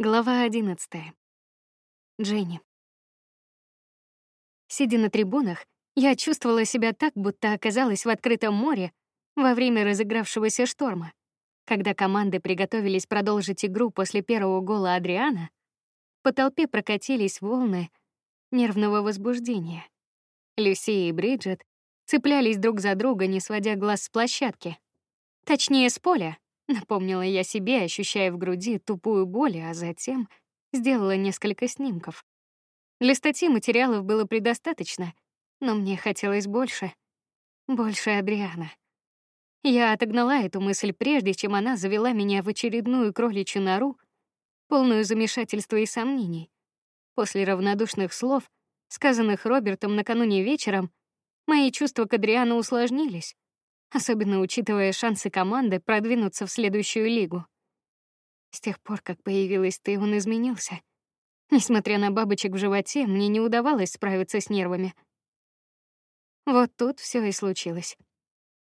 Глава 11. Дженни. Сидя на трибунах, я чувствовала себя так, будто оказалась в открытом море во время разыгравшегося шторма. Когда команды приготовились продолжить игру после первого гола Адриана, по толпе прокатились волны нервного возбуждения. Люси и Бриджит цеплялись друг за друга, не сводя глаз с площадки. Точнее, с поля, Напомнила я себе, ощущая в груди тупую боль, а затем сделала несколько снимков. Для статьи материалов было предостаточно, но мне хотелось больше. Больше Адриана. Я отогнала эту мысль прежде, чем она завела меня в очередную кроличью нору, полную замешательства и сомнений. После равнодушных слов, сказанных Робертом накануне вечером, мои чувства к Адриану усложнились особенно учитывая шансы команды продвинуться в следующую лигу. С тех пор, как появилась ты, он изменился. Несмотря на бабочек в животе, мне не удавалось справиться с нервами. Вот тут все и случилось.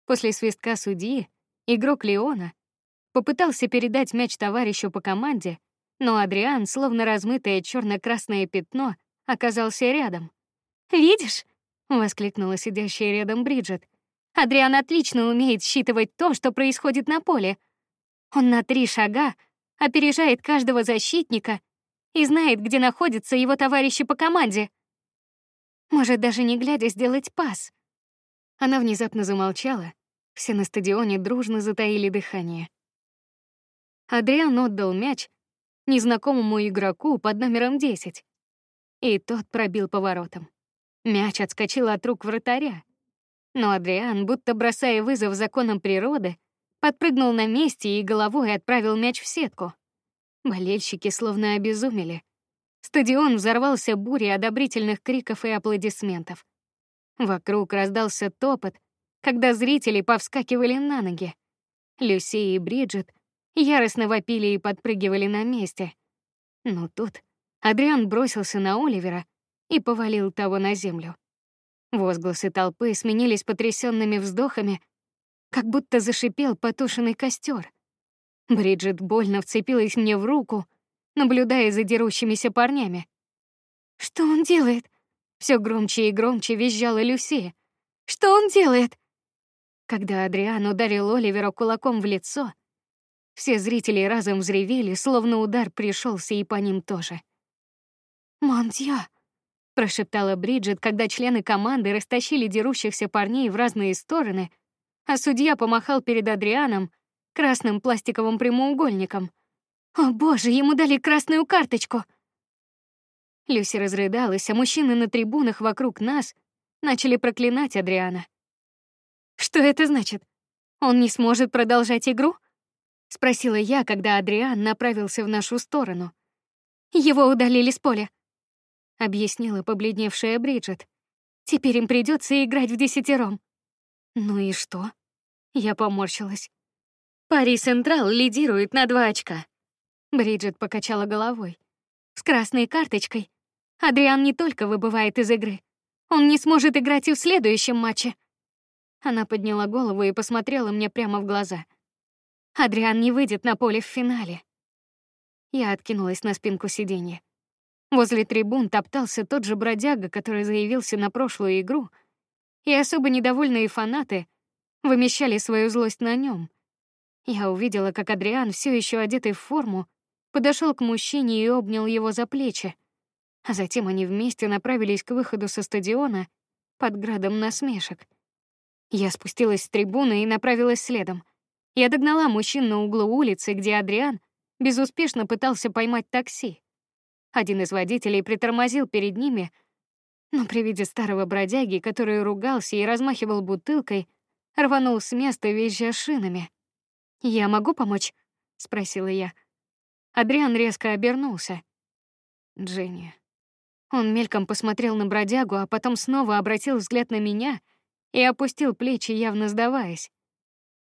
После свистка судьи игрок Леона попытался передать мяч товарищу по команде, но Адриан, словно размытое черно красное пятно, оказался рядом. "Видишь?" воскликнула сидящая рядом Бриджит. Адриан отлично умеет считывать то, что происходит на поле. Он на три шага опережает каждого защитника и знает, где находятся его товарищи по команде. Может даже не глядя сделать пас. Она внезапно замолчала. Все на стадионе дружно затаили дыхание. Адриан отдал мяч незнакомому игроку под номером 10. И тот пробил поворотом. Мяч отскочил от рук вратаря. Но Адриан, будто бросая вызов законам природы, подпрыгнул на месте и головой отправил мяч в сетку. Болельщики словно обезумели. Стадион взорвался бурей одобрительных криков и аплодисментов. Вокруг раздался топот, когда зрители повскакивали на ноги. Люси и Бриджит яростно вопили и подпрыгивали на месте. Но тут Адриан бросился на Оливера и повалил того на землю. Возгласы толпы сменились потрясенными вздохами, как будто зашипел потушенный костер. Бриджит больно вцепилась мне в руку, наблюдая за дерущимися парнями. Что он делает? Все громче и громче визжала Люси. Что он делает? Когда Адриан ударил Оливера кулаком в лицо, все зрители разом взревели, словно удар пришелся и по ним тоже. Мандья, прошептала Бриджит, когда члены команды растащили дерущихся парней в разные стороны, а судья помахал перед Адрианом красным пластиковым прямоугольником. О, боже, ему дали красную карточку. Люси разрыдалась, а мужчины на трибунах вокруг нас начали проклинать Адриана. Что это значит? Он не сможет продолжать игру? спросила я, когда Адриан направился в нашу сторону. Его удалили с поля объяснила побледневшая Бриджит. Теперь им придется играть в десятером. Ну и что? Я поморщилась. Пари Централ лидирует на два очка. Бриджит покачала головой. С красной карточкой Адриан не только выбывает из игры, он не сможет играть и в следующем матче. Она подняла голову и посмотрела мне прямо в глаза. Адриан не выйдет на поле в финале. Я откинулась на спинку сиденья. Возле трибун топтался тот же бродяга, который заявился на прошлую игру, и особо недовольные фанаты вымещали свою злость на нем. Я увидела, как Адриан, все еще одетый в форму, подошел к мужчине и обнял его за плечи. А затем они вместе направились к выходу со стадиона под градом насмешек. Я спустилась с трибуны и направилась следом. Я догнала мужчин на углу улицы, где Адриан безуспешно пытался поймать такси. Один из водителей притормозил перед ними, но при виде старого бродяги, который ругался и размахивал бутылкой, рванул с места, визжа шинами. "Я могу помочь?" спросила я. Адриан резко обернулся. Дженни. Он мельком посмотрел на бродягу, а потом снова обратил взгляд на меня и опустил плечи, явно сдаваясь.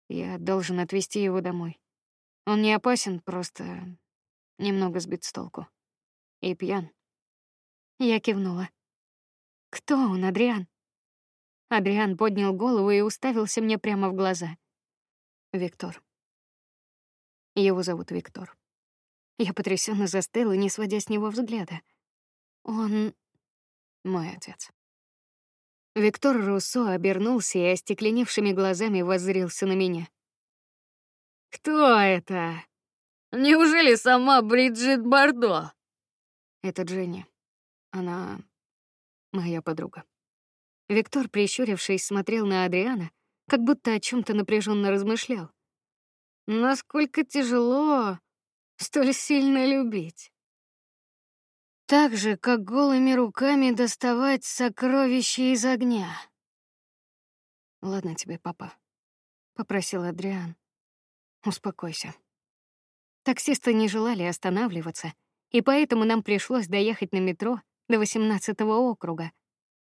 Я должен отвезти его домой. Он не опасен, просто немного сбит с толку и пьян. Я кивнула. Кто он, Адриан? Адриан поднял голову и уставился мне прямо в глаза. Виктор. Его зовут Виктор. Я потрясенно застыла, не сводя с него взгляда. Он мой отец. Виктор Руссо обернулся и остекленевшими глазами воззрился на меня. Кто это? Неужели сама Бриджит Бардо? Это Дженни. Она моя подруга. Виктор, прищурившись, смотрел на Адриана, как будто о чем то напряженно размышлял. Насколько тяжело столь сильно любить. Так же, как голыми руками доставать сокровища из огня. Ладно тебе, папа, попросил Адриан. Успокойся. Таксисты не желали останавливаться, и поэтому нам пришлось доехать на метро до 18-го округа.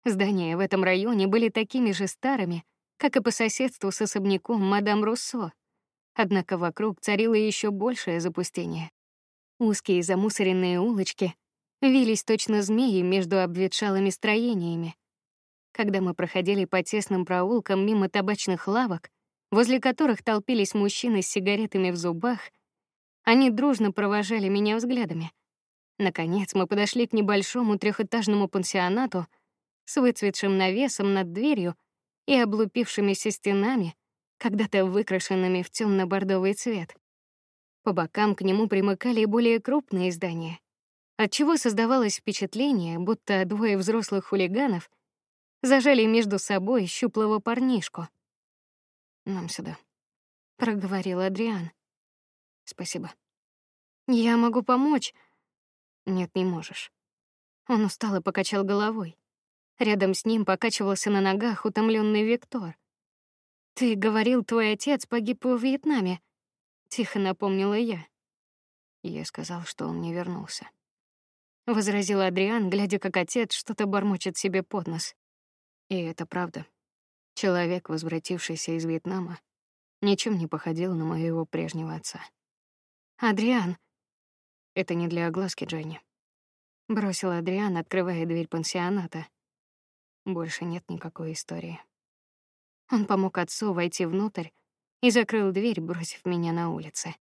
Здания в этом районе были такими же старыми, как и по соседству с особняком мадам Руссо. Однако вокруг царило еще большее запустение. Узкие замусоренные улочки вились точно змеи между обветшалыми строениями. Когда мы проходили по тесным проулкам мимо табачных лавок, возле которых толпились мужчины с сигаретами в зубах, они дружно провожали меня взглядами. Наконец мы подошли к небольшому трехэтажному пансионату с выцветшим навесом над дверью и облупившимися стенами, когда-то выкрашенными в темно бордовый цвет. По бокам к нему примыкали более крупные здания, отчего создавалось впечатление, будто двое взрослых хулиганов зажали между собой щуплого парнишку. Нам сюда, проговорил Адриан. Спасибо. Я могу помочь. Нет, не можешь. Он устало покачал головой. Рядом с ним покачивался на ногах утомленный Виктор. Ты говорил, твой отец погиб в Вьетнаме, тихо напомнила я. Я сказал, что он не вернулся возразил Адриан, глядя, как отец что-то бормочет себе под нос. И это правда. Человек, возвратившийся из Вьетнама, ничем не походил на моего прежнего отца. Адриан, это не для огласки, Дженни. Бросил Адриан, открывая дверь пансионата. Больше нет никакой истории. Он помог отцу войти внутрь и закрыл дверь, бросив меня на улице.